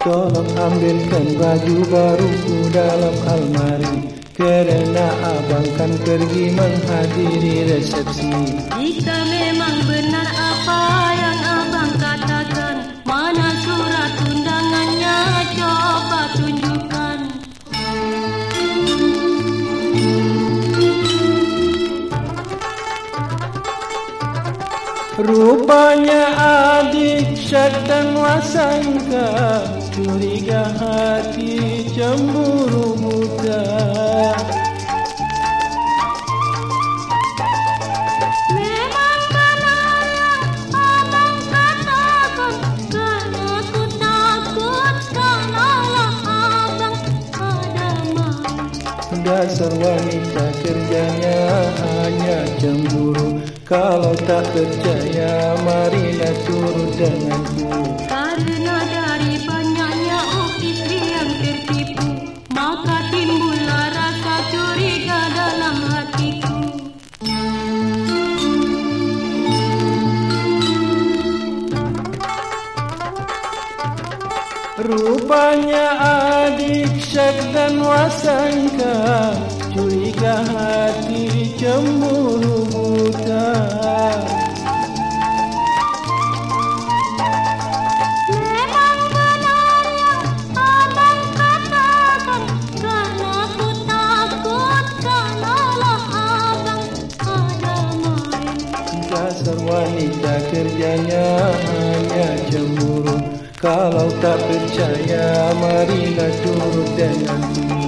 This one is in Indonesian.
Tolong ambilkan baju baruku dalam almari. Kerana abang kan pergi menghadiri resepsi. Jika memang benar apa yang abang katakan Mana surat undangannya? Coba tunjukkan. Rupanya adik syak dan wasangka Curiga hati cemburu main Dasar wanita kerjanya hanya cemburu. Kalau tak percaya marilah turut denganku Rupanya adik syak dan wasangka Curiga hati cemburu buta Dasar wanita kerjanya hanya cemburu Kalau tak percaya marilah turut denganku